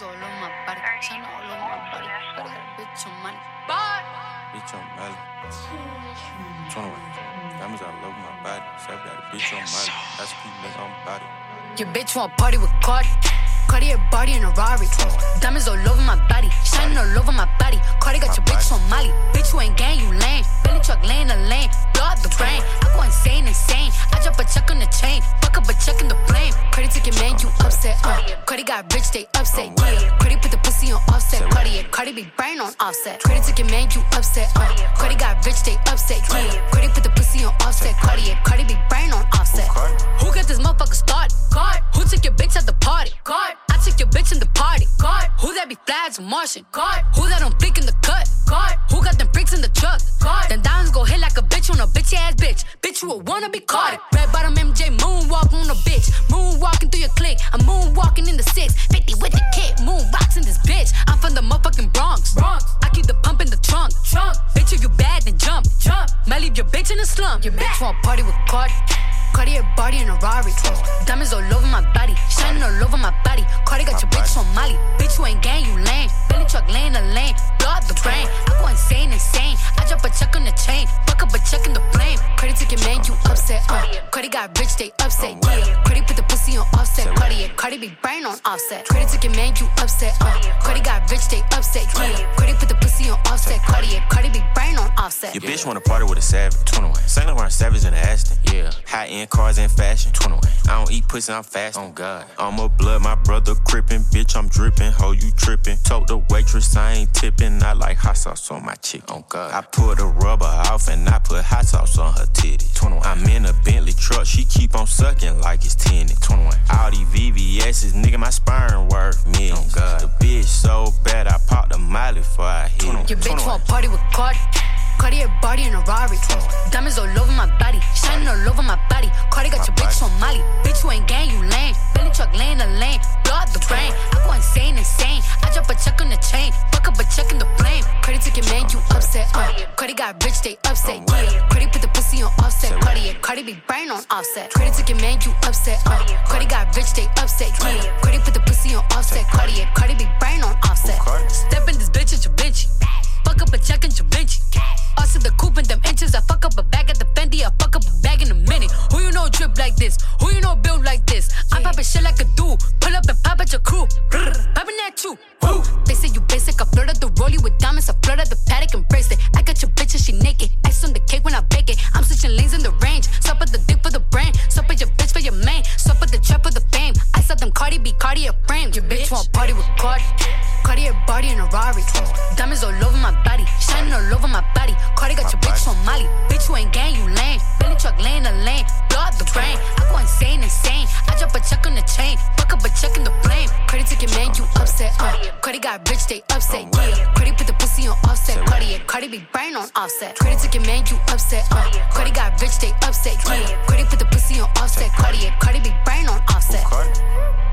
Diamonds all over my body, China all over my body. But I bitch on money. Bitch on Molly. 21. Diamonds all over my body. Chef got a bitch on Molly. That's a nigga on body. Your bitch want party with Cardi. Cardi a body in a Rari. Diamonds all got rich, they upset. Yeah. Cardi put the pussy on offset. Cardi. Cardi be brain on offset. Cardi took your man, you upset. Uh. Cardi got rich, they upset. Yeah. Cardi put the pussy on offset. Cardi. Cardi be brain on offset. Who got this motherfucker started? God. Who took your bitch at the party? God. I took your bitch in the party. God. Who that be flags and Martian? God. Who that don't flick in the cut? God. Who got them bricks in the truck? God. Then diamonds go hit like a bitch on a bitch ass bitch. Bitch, you a wanna be caught. In the six. 50 with the kid. Moon rocks in this bitch. I'm from the motherfucking Bronx. Bronx. I keep the pump in the trunk. Trunk. Bitch, if you bad, then jump. Jump. Might leave your bitch in the slum. Your bitch want party with Cardi. Cardi a body in a Rari. Diamonds all over my body, shining all over my body. Cardi got your bitch on Molly. Bitch, you ain't gang, you lame. Billy truck laying the lane, blow out the brain. I go insane, insane. I drop a check on the chain, fuck up a check in the flame. Cardi took your man, you upset. Uh. Cardi got rich, they upset. Yeah. Cardi, yeah. Be brain on offset. Credit took your man, you upset. Uh. Cardi got rich, they upset. Yeah. Cardi put the pussy on offset. Cardi, yeah. Cardi be brain on offset. Your bitch wanna party with a savage. 21. Saint Laurent Savage in the Aston. Yeah. High end cars and fashion. 21. I don't eat pussy, I'm fast. On God. I'm a blood, my brother crippin'. Bitch, I'm drippin'. Ho, you trippin'. Told the waitress I ain't tippin'. I like hot sauce on my chick. On oh, God. I pull the rubber off and I put hot sauce on her titty. 21. I'm in a Bentley truck. She keep on sucking like it's tinted. 21. All these VVS's, nigga, my sperm worth millions. On God. The bitch so bad, I popped a miley before I hit it. Your bitch want party with Cardi. Cardi a body in a Rari. Diamonds all over my body, shining all over my body. Cardi got rich, they upset. Yeah. Cardi put the pussy on offset. Cardi, yeah. Cardi be brain on offset. Cardi took your man, you upset. Uh. Cardi got rich, they upset. Yeah. Cardi put the pussy on offset. Cardi, yeah. Cardi be brain on offset. Step in this bitch at your bitch. Fuck up a check in your bench. Us in the coupe in them inches. I fuck up a bag at the Fendi. I fuck up a bag in a minute. Who you know drip like this? Who you know build like this? I'm popping shit like a dude. Pull up and pop at your crew. Popping at you. I'm switching lanes in the range. Sup at the dick for the brain. Sup at your bitch for your main. Sup at the trap for the fame. I saw them Cardi B, Cardi a frame. Your bitch want party with Cardi. Cardi a body in a Rari. Diamonds all over my body, shining all over my body. Cardi got your bitch on Molly. Bitch, you ain't gang, you lame. Billy truck laying the lane, blow out the brain. I go insane, insane. I drop a check on the chain, fuck up a check in the flame. Cardi took your man, you upset. Uh. Cardi got rich, they upset. Yeah. Cardi put the pussy on offset. Cardi, yeah. Cardi be brain on offset. Cardi took your man, you upset. Uh. Cardi got rich, they upset. Yeah. Cardi put the pussy on offset. Cardi, yeah. Cardi be brain on offset. Cardi.